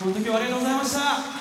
本当に今日はありがとうございました。